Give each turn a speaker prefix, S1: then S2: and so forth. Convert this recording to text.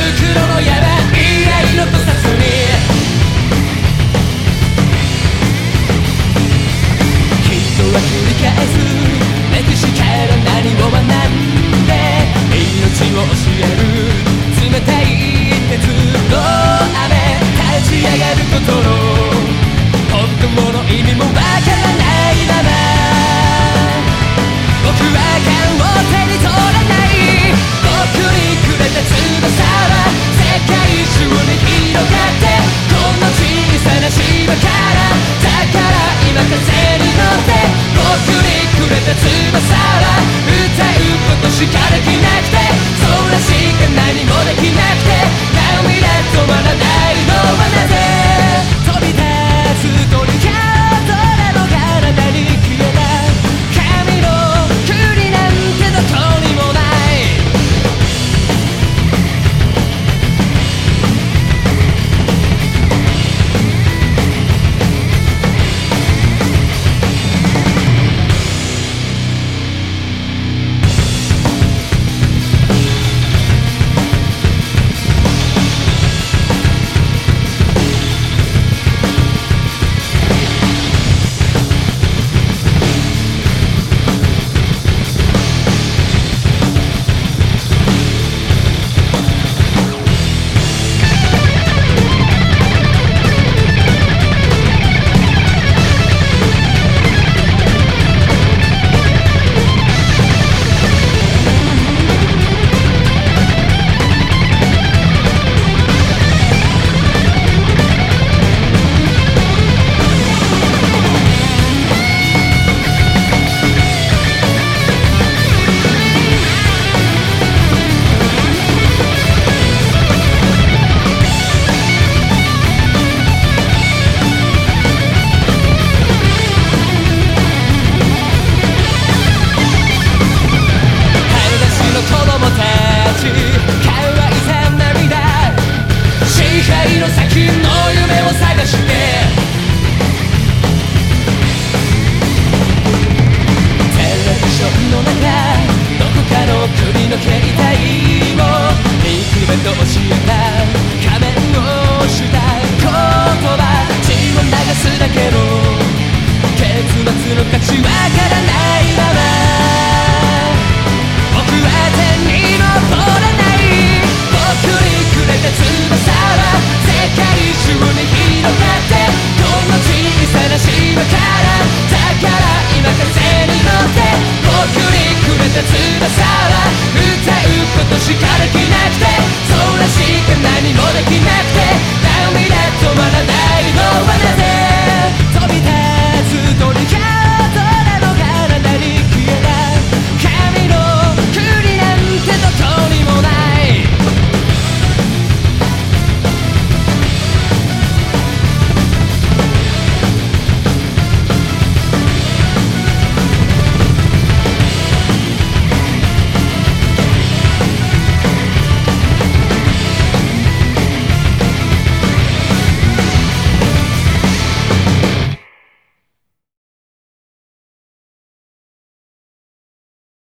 S1: 袋の闇しかできなくてそうらしか何もできない。